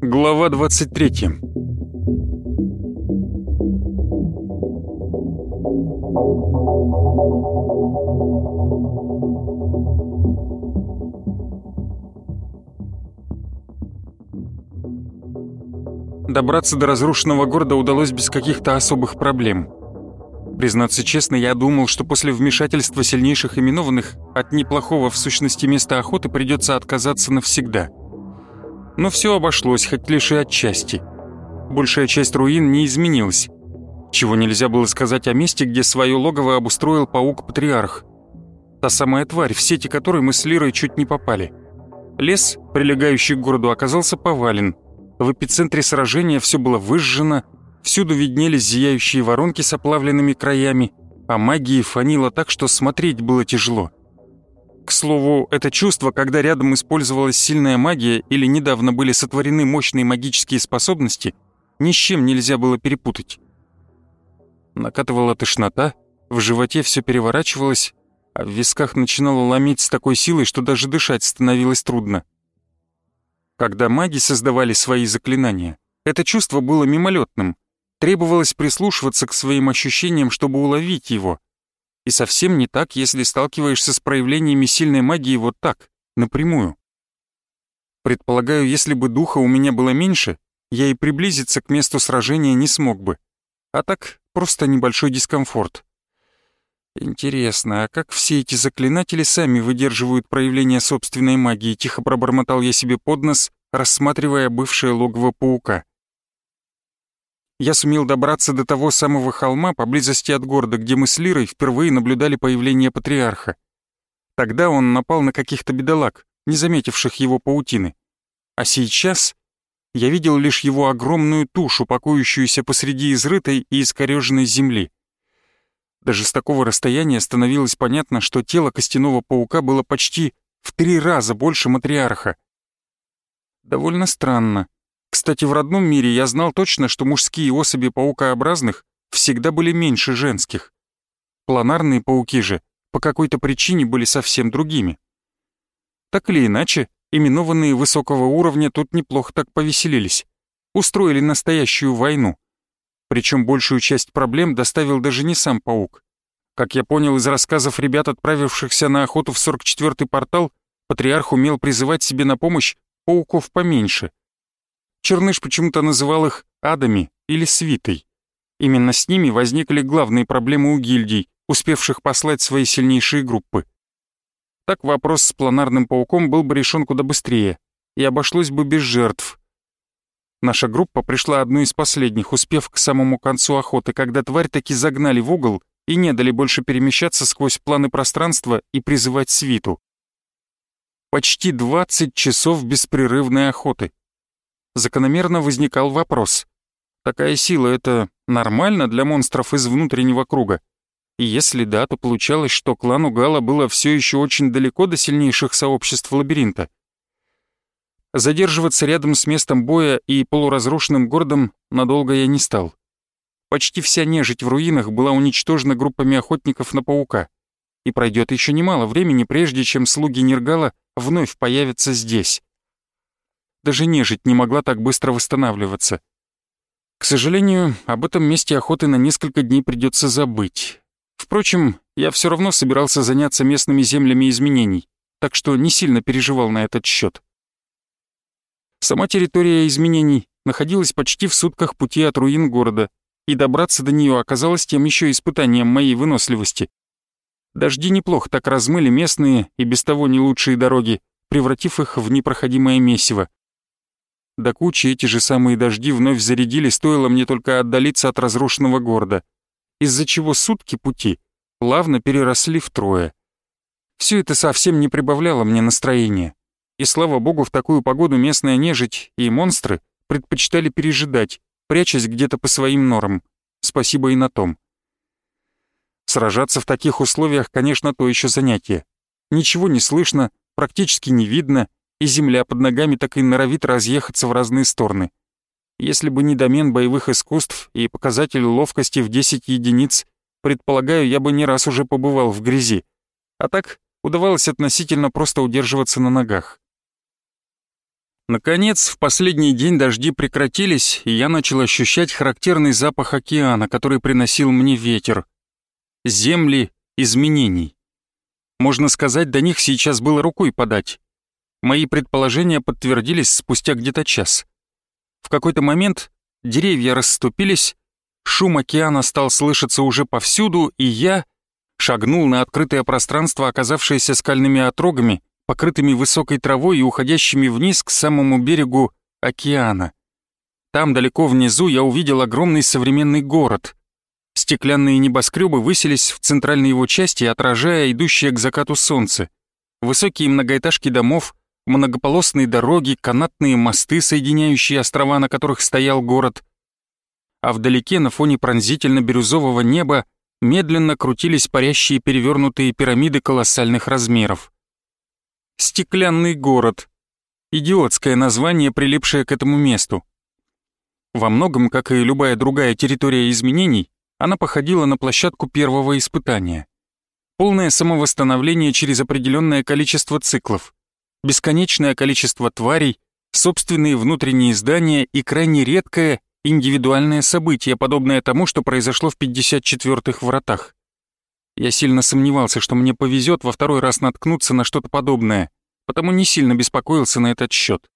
Глава 23 Добраться до разрушенного города удалось без каких-то особых проблем. Признаться честно, я думал, что после вмешательства сильнейших именованных от неплохого в сущности места охоты придется отказаться навсегда. Но все обошлось, хоть лишь и отчасти. Большая часть руин не изменилась. Чего нельзя было сказать о месте, где свое логово обустроил паук-патриарх. Та самая тварь, в сети которой мы с Лирой чуть не попали. Лес, прилегающий к городу, оказался повален. В эпицентре сражения все было выжжено, Всюду виднелись зияющие воронки с оплавленными краями, а магии фанило так, что смотреть было тяжело. К слову, это чувство, когда рядом использовалась сильная магия или недавно были сотворены мощные магические способности, ни с чем нельзя было перепутать. Накатывала тошнота, в животе все переворачивалось, а в висках начинало ломить с такой силой, что даже дышать становилось трудно. Когда маги создавали свои заклинания, это чувство было мимолетным, Требовалось прислушиваться к своим ощущениям, чтобы уловить его. И совсем не так, если сталкиваешься с проявлениями сильной магии вот так, напрямую. Предполагаю, если бы духа у меня было меньше, я и приблизиться к месту сражения не смог бы. А так, просто небольшой дискомфорт. Интересно, а как все эти заклинатели сами выдерживают проявление собственной магии, тихо пробормотал я себе под нос, рассматривая бывшее логово паука я сумел добраться до того самого холма поблизости от города, где мы с Лирой впервые наблюдали появление патриарха. Тогда он напал на каких-то бедолаг, не заметивших его паутины. А сейчас я видел лишь его огромную тушу, покоящуюся посреди изрытой и искореженной земли. Даже с такого расстояния становилось понятно, что тело костяного паука было почти в три раза больше матриарха. Довольно странно, кстати, в родном мире я знал точно, что мужские особи паукообразных всегда были меньше женских. Планарные пауки же по какой-то причине были совсем другими. Так или иначе, именованные высокого уровня тут неплохо так повеселились. Устроили настоящую войну. Причем большую часть проблем доставил даже не сам паук. Как я понял из рассказов ребят, отправившихся на охоту в 44-й портал, патриарх умел призывать себе на помощь пауков поменьше — Черныш почему-то называл их адами или свитой. Именно с ними возникли главные проблемы у гильдий, успевших послать свои сильнейшие группы. Так вопрос с планарным пауком был бы решен куда быстрее, и обошлось бы без жертв. Наша группа пришла одной из последних, успев к самому концу охоты, когда тварь таки загнали в угол и не дали больше перемещаться сквозь планы пространства и призывать свиту. Почти 20 часов беспрерывной охоты закономерно возникал вопрос. Такая сила — это нормально для монстров из внутреннего круга? И если да, то получалось, что клану Гала было все еще очень далеко до сильнейших сообществ лабиринта. Задерживаться рядом с местом боя и полуразрушенным городом надолго я не стал. Почти вся нежить в руинах была уничтожена группами охотников на паука, и пройдет еще немало времени, прежде чем слуги Нергала вновь появятся здесь. Даже нежить не могла так быстро восстанавливаться. К сожалению, об этом месте охоты на несколько дней придется забыть. Впрочем, я все равно собирался заняться местными землями изменений, так что не сильно переживал на этот счет. Сама территория изменений находилась почти в сутках пути от руин города, и добраться до нее оказалось тем еще испытанием моей выносливости. Дожди неплохо так размыли местные и без того не лучшие дороги, превратив их в непроходимое месиво. До кучи эти же самые дожди вновь зарядили, стоило мне только отдалиться от разрушенного города, из-за чего сутки пути плавно переросли втрое. Все это совсем не прибавляло мне настроения. И слава богу, в такую погоду местная нежить и монстры предпочитали пережидать, прячась где-то по своим норам. Спасибо и на том. Сражаться в таких условиях, конечно, то еще занятие. Ничего не слышно, практически не видно, и земля под ногами так и норовит разъехаться в разные стороны. Если бы не домен боевых искусств и показатель ловкости в 10 единиц, предполагаю, я бы не раз уже побывал в грязи. А так удавалось относительно просто удерживаться на ногах. Наконец, в последний день дожди прекратились, и я начал ощущать характерный запах океана, который приносил мне ветер. Земли изменений. Можно сказать, до них сейчас было рукой подать. Мои предположения подтвердились спустя где-то час. В какой-то момент деревья расступились, шум океана стал слышаться уже повсюду, и я шагнул на открытое пространство, оказавшееся скальными отрогами, покрытыми высокой травой и уходящими вниз к самому берегу океана. Там, далеко внизу, я увидел огромный современный город. Стеклянные небоскребы высились в центральной его части, отражая идущее к закату солнце. Высокие многоэтажки домов, многополосные дороги, канатные мосты, соединяющие острова, на которых стоял город. А вдалеке, на фоне пронзительно-бирюзового неба, медленно крутились парящие перевернутые пирамиды колоссальных размеров. «Стеклянный город» — идиотское название, прилипшее к этому месту. Во многом, как и любая другая территория изменений, она походила на площадку первого испытания. Полное самовосстановление через определенное количество циклов — бесконечное количество тварей, собственные внутренние здания и крайне редкое индивидуальное событие, подобное тому, что произошло в 54-х вратах. Я сильно сомневался, что мне повезет во второй раз наткнуться на что-то подобное, потому не сильно беспокоился на этот счет.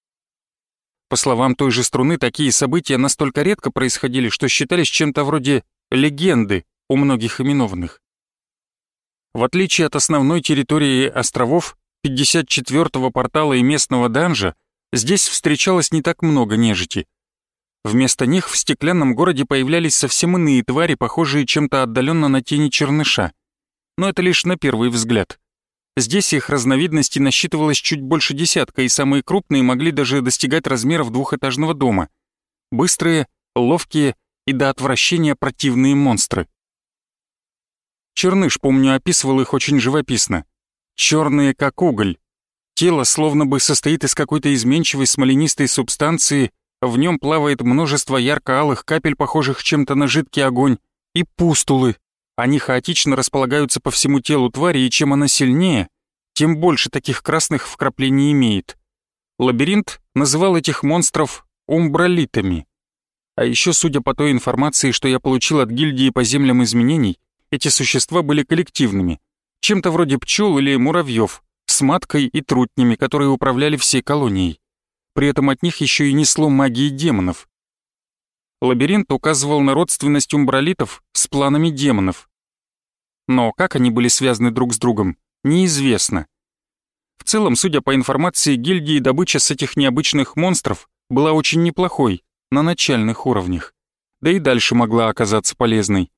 По словам той же струны, такие события настолько редко происходили, что считались чем-то вроде легенды у многих именованных. В отличие от основной территории островов, 54-го портала и местного данжа здесь встречалось не так много нежити. Вместо них в стеклянном городе появлялись совсем иные твари, похожие чем-то отдаленно на тени черныша. Но это лишь на первый взгляд. Здесь их разновидностей насчитывалось чуть больше десятка, и самые крупные могли даже достигать размеров двухэтажного дома. Быстрые, ловкие и до отвращения противные монстры. Черныш, помню, описывал их очень живописно черные как уголь. Тело словно бы состоит из какой-то изменчивой смоленистой субстанции, в нем плавает множество ярко-алых капель, похожих чем-то на жидкий огонь, и пустулы. Они хаотично располагаются по всему телу твари, и чем она сильнее, тем больше таких красных вкраплений имеет. Лабиринт называл этих монстров умбралитами. А еще, судя по той информации, что я получил от гильдии по землям изменений, эти существа были коллективными — чем-то вроде пчел или муравьев, с маткой и трутнями, которые управляли всей колонией. При этом от них еще и несло магии демонов. Лабиринт указывал на родственность умбралитов с планами демонов. Но как они были связаны друг с другом, неизвестно. В целом, судя по информации гильдии, добыча с этих необычных монстров была очень неплохой, на начальных уровнях. Да и дальше могла оказаться полезной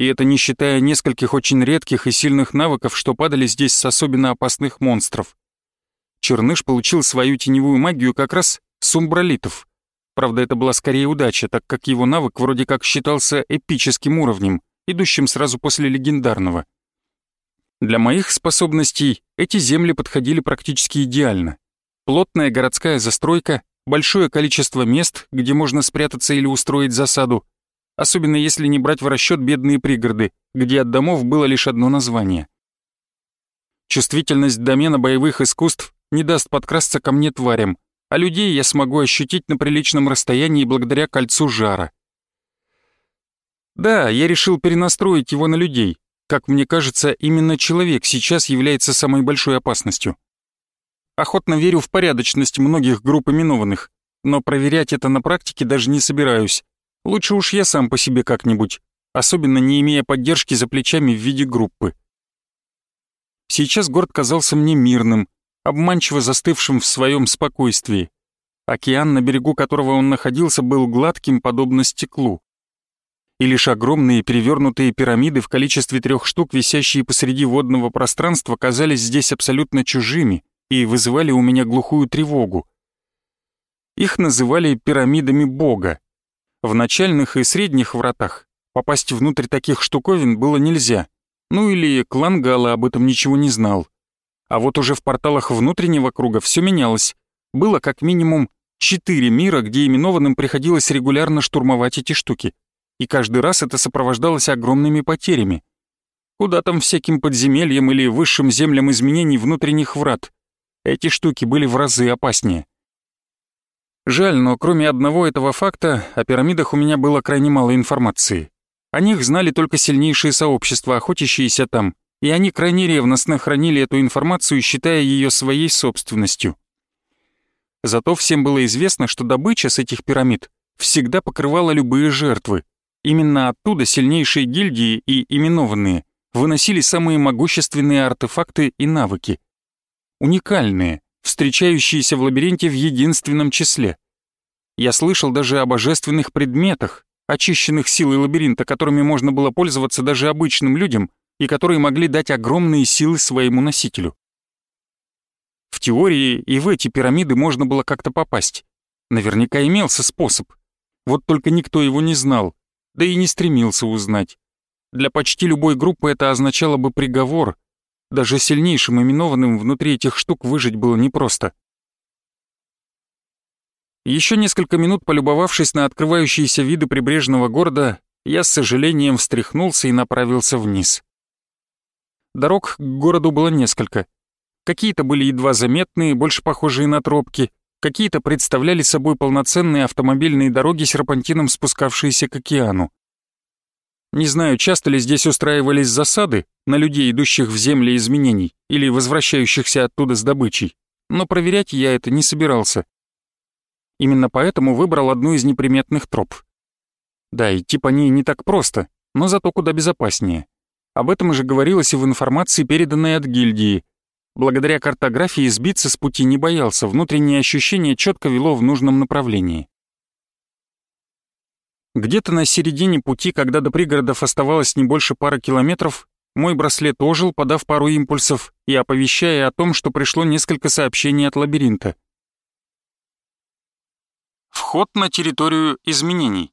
и это не считая нескольких очень редких и сильных навыков, что падали здесь с особенно опасных монстров. Черныш получил свою теневую магию как раз с умбралитов. Правда, это была скорее удача, так как его навык вроде как считался эпическим уровнем, идущим сразу после легендарного. Для моих способностей эти земли подходили практически идеально. Плотная городская застройка, большое количество мест, где можно спрятаться или устроить засаду, особенно если не брать в расчет бедные пригороды, где от домов было лишь одно название. Чувствительность домена боевых искусств не даст подкрасться ко мне тварям, а людей я смогу ощутить на приличном расстоянии благодаря кольцу жара. Да, я решил перенастроить его на людей. Как мне кажется, именно человек сейчас является самой большой опасностью. Охотно верю в порядочность многих групп именованных, но проверять это на практике даже не собираюсь. Лучше уж я сам по себе как-нибудь, особенно не имея поддержки за плечами в виде группы. Сейчас город казался мне мирным, обманчиво застывшим в своем спокойствии. Океан, на берегу которого он находился, был гладким, подобно стеклу. И лишь огромные перевернутые пирамиды в количестве трех штук, висящие посреди водного пространства, казались здесь абсолютно чужими и вызывали у меня глухую тревогу. Их называли пирамидами Бога, в начальных и средних вратах попасть внутрь таких штуковин было нельзя. Ну или клан Гала об этом ничего не знал. А вот уже в порталах внутреннего круга все менялось. Было как минимум четыре мира, где именованным приходилось регулярно штурмовать эти штуки. И каждый раз это сопровождалось огромными потерями. Куда там всяким подземельям или высшим землям изменений внутренних врат? Эти штуки были в разы опаснее. Жаль, но кроме одного этого факта, о пирамидах у меня было крайне мало информации. О них знали только сильнейшие сообщества, охотящиеся там, и они крайне ревностно хранили эту информацию, считая ее своей собственностью. Зато всем было известно, что добыча с этих пирамид всегда покрывала любые жертвы. Именно оттуда сильнейшие гильдии и именованные выносили самые могущественные артефакты и навыки. Уникальные, встречающиеся в лабиринте в единственном числе. Я слышал даже о божественных предметах, очищенных силой лабиринта, которыми можно было пользоваться даже обычным людям и которые могли дать огромные силы своему носителю. В теории и в эти пирамиды можно было как-то попасть. Наверняка имелся способ. Вот только никто его не знал, да и не стремился узнать. Для почти любой группы это означало бы приговор. Даже сильнейшим именованным внутри этих штук выжить было непросто. Еще несколько минут полюбовавшись на открывающиеся виды прибрежного города, я с сожалением встряхнулся и направился вниз. Дорог к городу было несколько. Какие-то были едва заметные, больше похожие на тропки, какие-то представляли собой полноценные автомобильные дороги серпантином спускавшиеся к океану. Не знаю, часто ли здесь устраивались засады на людей, идущих в земли изменений или возвращающихся оттуда с добычей, но проверять я это не собирался. Именно поэтому выбрал одну из неприметных троп. Да, идти по ней не так просто, но зато куда безопаснее. Об этом же говорилось и в информации, переданной от гильдии. Благодаря картографии сбиться с пути не боялся, внутреннее ощущение четко вело в нужном направлении. Где-то на середине пути, когда до пригородов оставалось не больше пары километров, мой браслет ожил, подав пару импульсов и оповещая о том, что пришло несколько сообщений от лабиринта. Вход на территорию изменений.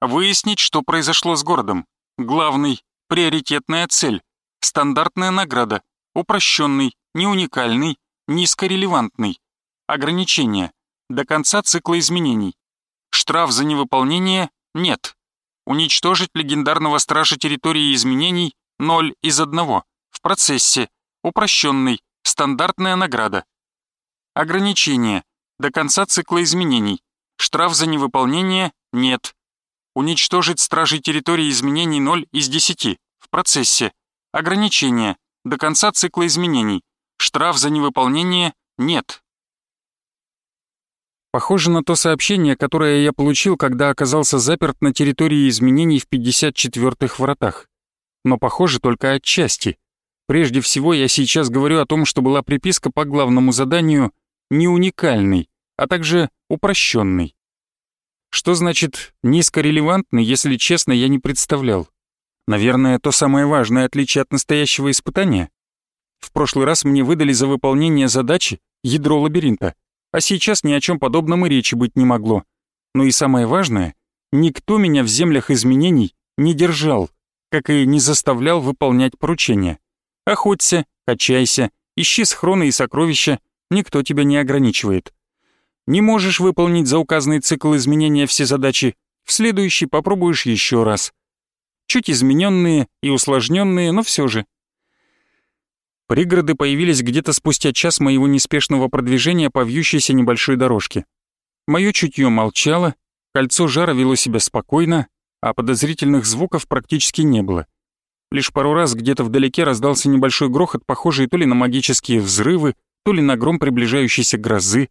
Выяснить, что произошло с городом. Главный, приоритетная цель, стандартная награда, упрощенный, не уникальный, низкорелевантный. Ограничения. До конца цикла изменений. Штраф за невыполнение нет. Уничтожить легендарного стража территории изменений 0 из 1. В процессе. Упрощенный. Стандартная награда. Ограничение. До конца цикла изменений. Штраф за невыполнение нет. Уничтожить стражей территории изменений 0 из 10. В процессе. Ограничение. До конца цикла изменений. Штраф за невыполнение нет. Похоже на то сообщение, которое я получил, когда оказался заперт на территории изменений в 54-х вратах. Но похоже только отчасти. Прежде всего, я сейчас говорю о том, что была приписка по главному заданию не уникальный, а также упрощенный. Что значит низкорелевантный, если честно, я не представлял. Наверное, то самое важное отличие от настоящего испытания. В прошлый раз мне выдали за выполнение задачи ядро лабиринта, а сейчас ни о чем подобном и речи быть не могло. Но и самое важное, никто меня в землях изменений не держал, как и не заставлял выполнять поручения. Охоться, качайся, ищи схроны и сокровища, никто тебя не ограничивает. Не можешь выполнить за указанный цикл изменения все задачи, в следующий попробуешь еще раз. Чуть измененные и усложненные, но все же. Пригороды появились где-то спустя час моего неспешного продвижения по вьющейся небольшой дорожке. Мое чутье молчало, кольцо жара вело себя спокойно, а подозрительных звуков практически не было. Лишь пару раз где-то вдалеке раздался небольшой грохот, похожий то ли на магические взрывы, то ли на гром приближающейся грозы.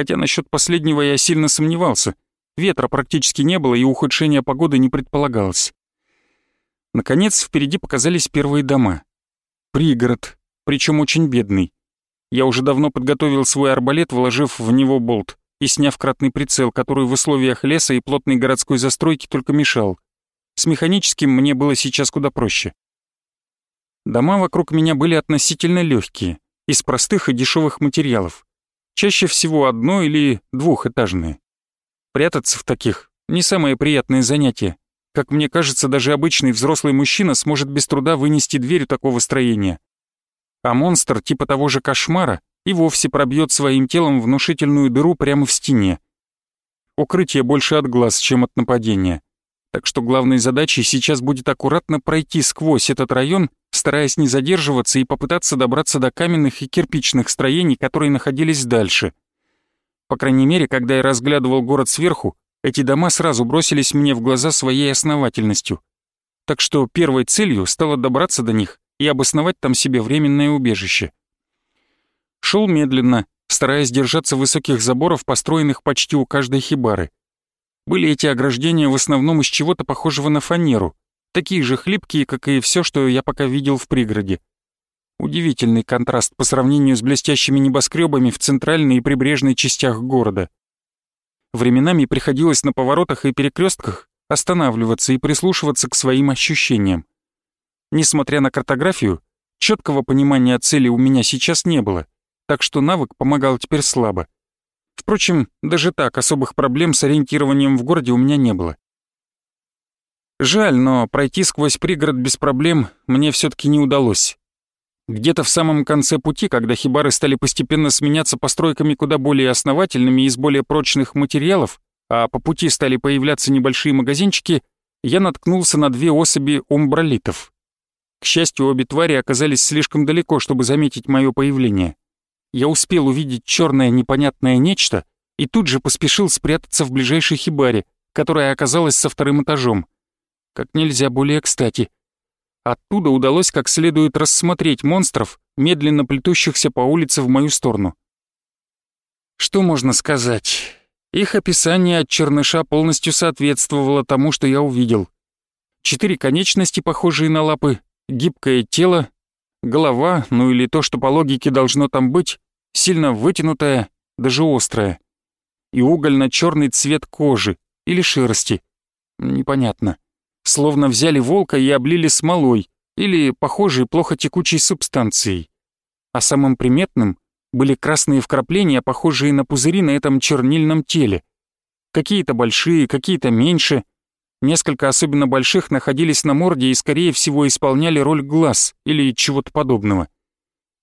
Хотя насчет последнего я сильно сомневался. Ветра практически не было, и ухудшения погоды не предполагалось. Наконец, впереди показались первые дома. Пригород, причем очень бедный. Я уже давно подготовил свой арбалет, вложив в него болт и сняв кратный прицел, который в условиях леса и плотной городской застройки только мешал. С механическим мне было сейчас куда проще. Дома вокруг меня были относительно легкие, из простых и дешевых материалов. Чаще всего одно- или двухэтажные. Прятаться в таких — не самое приятное занятие. Как мне кажется, даже обычный взрослый мужчина сможет без труда вынести дверь такого строения а монстр типа того же кошмара и вовсе пробьет своим телом внушительную дыру прямо в стене. Укрытие больше от глаз, чем от нападения. Так что главной задачей сейчас будет аккуратно пройти сквозь этот район стараясь не задерживаться и попытаться добраться до каменных и кирпичных строений, которые находились дальше. По крайней мере, когда я разглядывал город сверху, эти дома сразу бросились мне в глаза своей основательностью. Так что первой целью стало добраться до них и обосновать там себе временное убежище. Шел медленно, стараясь держаться высоких заборов, построенных почти у каждой хибары. Были эти ограждения в основном из чего-то похожего на фанеру, такие же хлипкие, как и все, что я пока видел в пригороде. Удивительный контраст по сравнению с блестящими небоскребами в центральной и прибрежной частях города. Временами приходилось на поворотах и перекрестках останавливаться и прислушиваться к своим ощущениям. Несмотря на картографию, четкого понимания цели у меня сейчас не было, так что навык помогал теперь слабо. Впрочем, даже так особых проблем с ориентированием в городе у меня не было. Жаль, но пройти сквозь пригород без проблем мне все таки не удалось. Где-то в самом конце пути, когда хибары стали постепенно сменяться постройками куда более основательными и из более прочных материалов, а по пути стали появляться небольшие магазинчики, я наткнулся на две особи умбралитов. К счастью, обе твари оказались слишком далеко, чтобы заметить мое появление. Я успел увидеть черное непонятное нечто и тут же поспешил спрятаться в ближайшей хибаре, которая оказалась со вторым этажом как нельзя более кстати. Оттуда удалось как следует рассмотреть монстров, медленно плетущихся по улице в мою сторону. Что можно сказать? Их описание от черныша полностью соответствовало тому, что я увидел. Четыре конечности, похожие на лапы, гибкое тело, голова, ну или то, что по логике должно там быть, сильно вытянутая, даже острая. И угольно-черный цвет кожи или шерсти. Непонятно словно взяли волка и облили смолой или похожей плохо текучей субстанцией. А самым приметным были красные вкрапления, похожие на пузыри на этом чернильном теле. Какие-то большие, какие-то меньше. Несколько особенно больших находились на морде и, скорее всего, исполняли роль глаз или чего-то подобного.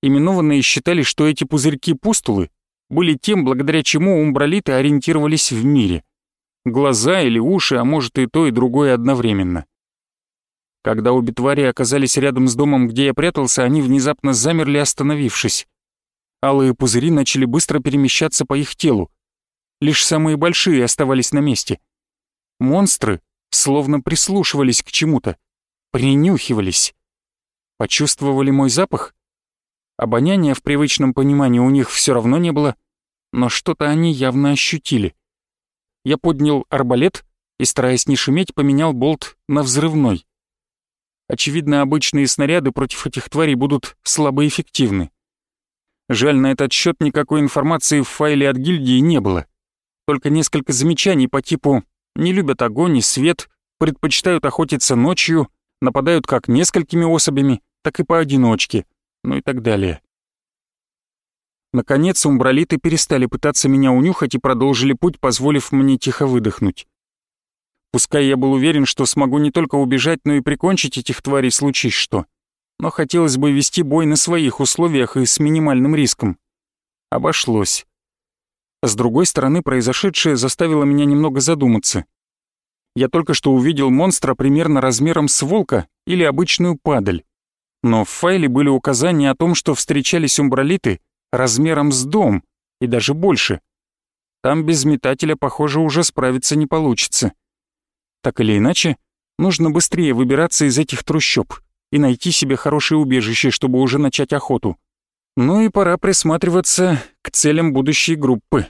Именованные считали, что эти пузырьки-пустулы были тем, благодаря чему умбралиты ориентировались в мире глаза или уши, а может и то, и другое одновременно. Когда обе твари оказались рядом с домом, где я прятался, они внезапно замерли, остановившись. Алые пузыри начали быстро перемещаться по их телу. Лишь самые большие оставались на месте. Монстры словно прислушивались к чему-то, принюхивались. Почувствовали мой запах? Обоняния в привычном понимании у них все равно не было, но что-то они явно ощутили я поднял арбалет и, стараясь не шуметь, поменял болт на взрывной. Очевидно, обычные снаряды против этих тварей будут слабоэффективны. Жаль, на этот счет никакой информации в файле от гильдии не было. Только несколько замечаний по типу «не любят огонь и свет», «предпочитают охотиться ночью», «нападают как несколькими особями, так и поодиночке», ну и так далее. Наконец умбралиты перестали пытаться меня унюхать и продолжили путь, позволив мне тихо выдохнуть. Пускай я был уверен, что смогу не только убежать, но и прикончить этих тварей случись что. Но хотелось бы вести бой на своих условиях и с минимальным риском. Обошлось. С другой стороны, произошедшее заставило меня немного задуматься. Я только что увидел монстра примерно размером с волка или обычную падаль. Но в файле были указания о том, что встречались умбралиты размером с дом и даже больше. Там без метателя, похоже, уже справиться не получится. Так или иначе, нужно быстрее выбираться из этих трущоб и найти себе хорошее убежище, чтобы уже начать охоту. Ну и пора присматриваться к целям будущей группы.